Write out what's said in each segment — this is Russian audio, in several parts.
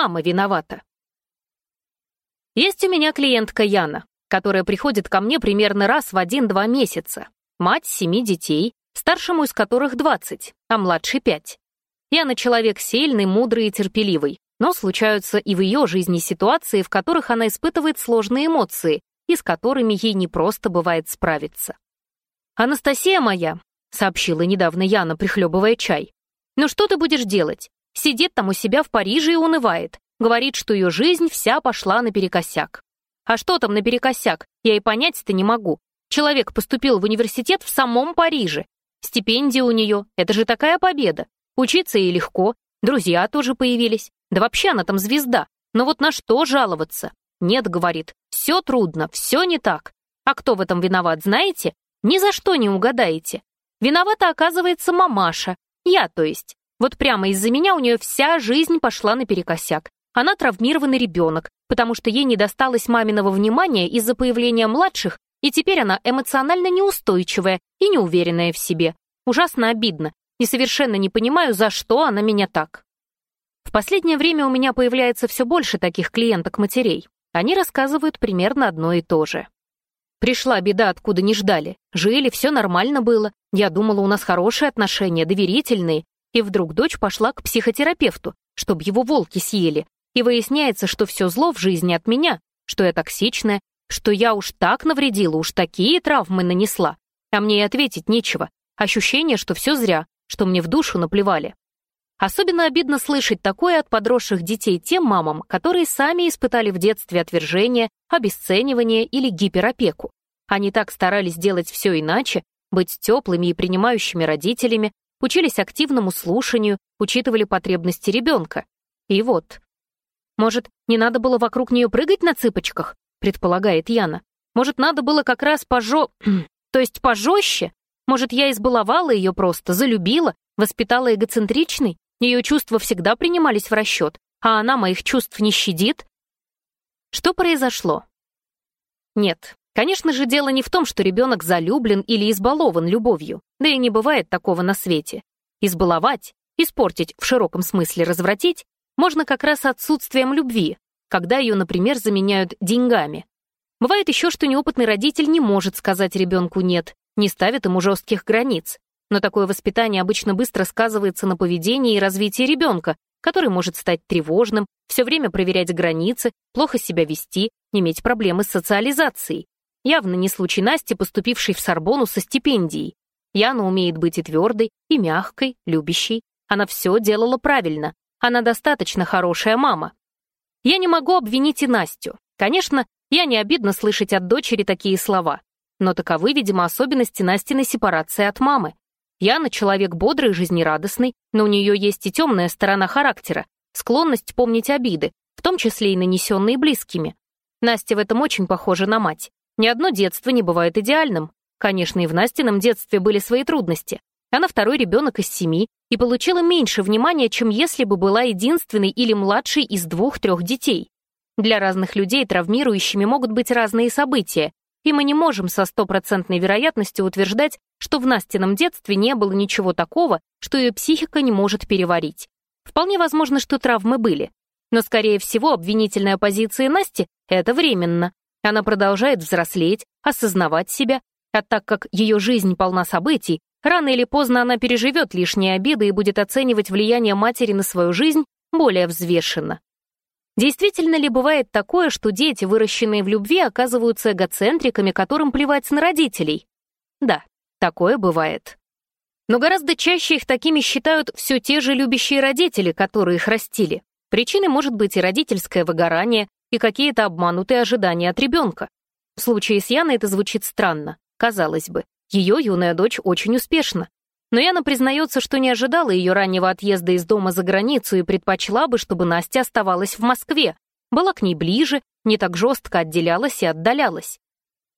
Мама виновата. Есть у меня клиентка Яна, которая приходит ко мне примерно раз в один-два месяца. Мать семи детей, старшему из которых 20, а младший 5. Яна человек сильный, мудрый и терпеливый, но случаются и в ее жизни ситуации, в которых она испытывает сложные эмоции, и с которыми ей не просто бывает справиться. «Анастасия моя», — сообщила недавно Яна, прихлебывая чай, «ну что ты будешь делать? Сидит там у себя в Париже и унывает. Говорит, что ее жизнь вся пошла наперекосяк. А что там наперекосяк, я и понять-то не могу. Человек поступил в университет в самом Париже. Стипендия у нее, это же такая победа. Учиться ей легко, друзья тоже появились. Да вообще она там звезда. Но вот на что жаловаться? Нет, говорит, все трудно, все не так. А кто в этом виноват, знаете? Ни за что не угадаете. Виновата, оказывается, мамаша. Я, то есть. Вот прямо из-за меня у нее вся жизнь пошла наперекосяк. Она травмированный ребенок, потому что ей не досталось маминого внимания из-за появления младших, и теперь она эмоционально неустойчивая и неуверенная в себе. Ужасно обидно, и совершенно не понимаю, за что она меня так. В последнее время у меня появляется все больше таких клиенток-матерей. Они рассказывают примерно одно и то же. Пришла беда, откуда не ждали. Жили, все нормально было. Я думала, у нас хорошие отношения, доверительные. И вдруг дочь пошла к психотерапевту, чтобы его волки съели. И выясняется, что все зло в жизни от меня, что я токсичная, что я уж так навредила, уж такие травмы нанесла. А мне и ответить нечего. Ощущение, что все зря, что мне в душу наплевали. Особенно обидно слышать такое от подросших детей тем мамам, которые сами испытали в детстве отвержение, обесценивание или гиперопеку. Они так старались делать все иначе, быть теплыми и принимающими родителями, учились активному слушанию, учитывали потребности ребенка. И вот. Может, не надо было вокруг нее прыгать на цыпочках, предполагает Яна. Может, надо было как раз пожо... то есть пожестче? Может, я избаловала ее просто, залюбила, воспитала эгоцентричной? Ее чувства всегда принимались в расчет, а она моих чувств не щадит? Что произошло? Нет, Конечно же, дело не в том, что ребенок залюблен или избалован любовью, да и не бывает такого на свете. Избаловать, испортить, в широком смысле развратить, можно как раз отсутствием любви, когда ее, например, заменяют деньгами. Бывает еще, что неопытный родитель не может сказать ребенку «нет», не ставит ему жестких границ. Но такое воспитание обычно быстро сказывается на поведении и развитии ребенка, который может стать тревожным, все время проверять границы, плохо себя вести, иметь проблемы с социализацией. Явно не случай Насти, поступившей в Сорбону со стипендией. Яна умеет быть и твердой, и мягкой, любящей. Она все делала правильно. Она достаточно хорошая мама. Я не могу обвинить и Настю. Конечно, я не обидно слышать от дочери такие слова. Но таковы, видимо, особенности Настиной сепарации от мамы. Яна человек бодрый и жизнерадостный, но у нее есть и темная сторона характера, склонность помнить обиды, в том числе и нанесенные близкими. Настя в этом очень похожа на мать. Ни одно детство не бывает идеальным. Конечно, и в Настином детстве были свои трудности. А Она второй ребенок из семи и получила меньше внимания, чем если бы была единственной или младшей из двух-трех детей. Для разных людей травмирующими могут быть разные события, и мы не можем со стопроцентной вероятностью утверждать, что в Настином детстве не было ничего такого, что ее психика не может переварить. Вполне возможно, что травмы были. Но, скорее всего, обвинительная позиция Насти — это временно. Она продолжает взрослеть, осознавать себя, а так как ее жизнь полна событий, рано или поздно она переживет лишние обиды и будет оценивать влияние матери на свою жизнь более взвешенно. Действительно ли бывает такое, что дети, выращенные в любви, оказываются эгоцентриками, которым плевать на родителей? Да, такое бывает. Но гораздо чаще их такими считают все те же любящие родители, которые их растили. Причиной может быть и родительское выгорание, и какие-то обманутые ожидания от ребенка. В случае с Яной это звучит странно, казалось бы. Ее юная дочь очень успешна. Но Яна признается, что не ожидала ее раннего отъезда из дома за границу и предпочла бы, чтобы Настя оставалась в Москве, была к ней ближе, не так жестко отделялась и отдалялась.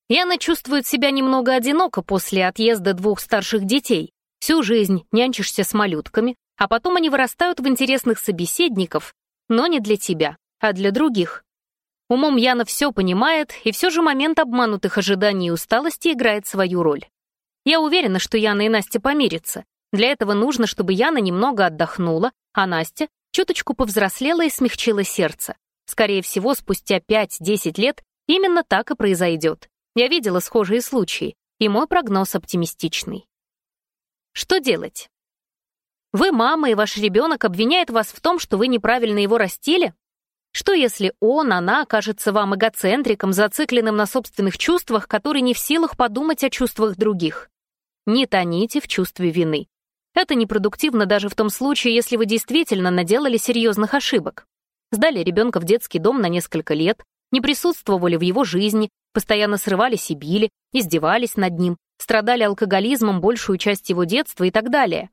Яна чувствует себя немного одиноко после отъезда двух старших детей. Всю жизнь нянчишься с малютками, а потом они вырастают в интересных собеседников, но не для тебя, а для других. Умом Яна все понимает, и все же момент обманутых ожиданий и усталости играет свою роль. Я уверена, что Яна и Настя помирятся. Для этого нужно, чтобы Яна немного отдохнула, а Настя чуточку повзрослела и смягчила сердце. Скорее всего, спустя 5-10 лет именно так и произойдет. Я видела схожие случаи, и мой прогноз оптимистичный. Что делать? Вы мама, и ваш ребенок обвиняет вас в том, что вы неправильно его растили? Что если он, она окажется вам эгоцентриком, зацикленным на собственных чувствах, который не в силах подумать о чувствах других? Не тоните в чувстве вины. Это непродуктивно даже в том случае, если вы действительно наделали серьезных ошибок. Сдали ребенка в детский дом на несколько лет, не присутствовали в его жизни, постоянно срывались и били, издевались над ним, страдали алкоголизмом большую часть его детства и так далее.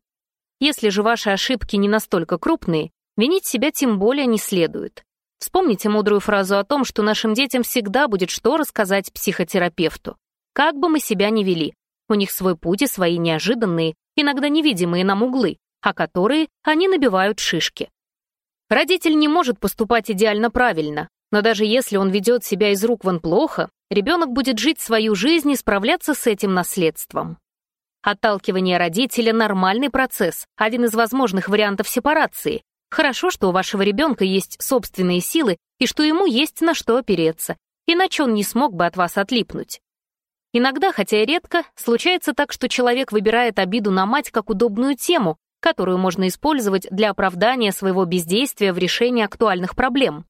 Если же ваши ошибки не настолько крупные, винить себя тем более не следует. Вспомните мудрую фразу о том, что нашим детям всегда будет что рассказать психотерапевту. Как бы мы себя ни вели, у них свой путь и свои неожиданные, иногда невидимые нам углы, а которые они набивают шишки. Родитель не может поступать идеально правильно, но даже если он ведет себя из рук вон плохо, ребенок будет жить свою жизнь и справляться с этим наследством. Отталкивание родителя — нормальный процесс, один из возможных вариантов сепарации, Хорошо, что у вашего ребенка есть собственные силы и что ему есть на что опереться, иначе он не смог бы от вас отлипнуть. Иногда, хотя и редко, случается так, что человек выбирает обиду на мать как удобную тему, которую можно использовать для оправдания своего бездействия в решении актуальных проблем.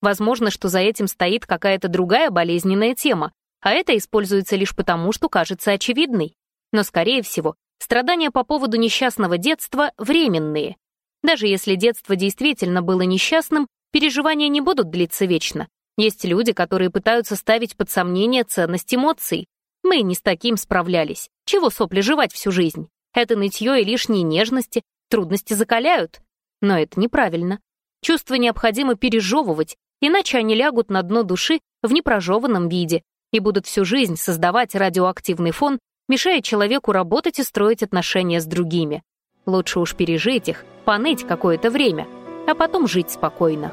Возможно, что за этим стоит какая-то другая болезненная тема, а это используется лишь потому, что кажется очевидной. Но, скорее всего, страдания по поводу несчастного детства временные, даже если детство действительно было несчастным, переживания не будут длиться вечно. Есть люди, которые пытаются ставить под сомнение ценность эмоций. Мы не с таким справлялись. Чего сопли жевать всю жизнь? Это нытье и лишние нежности, трудности закаляют. Но это неправильно. Чувства необходимо пережевывать, иначе они лягут на дно души в непрожеванном виде и будут всю жизнь создавать радиоактивный фон, мешая человеку работать и строить отношения с другими. Лучше уж пережить их, поныть какое-то время, а потом жить спокойно.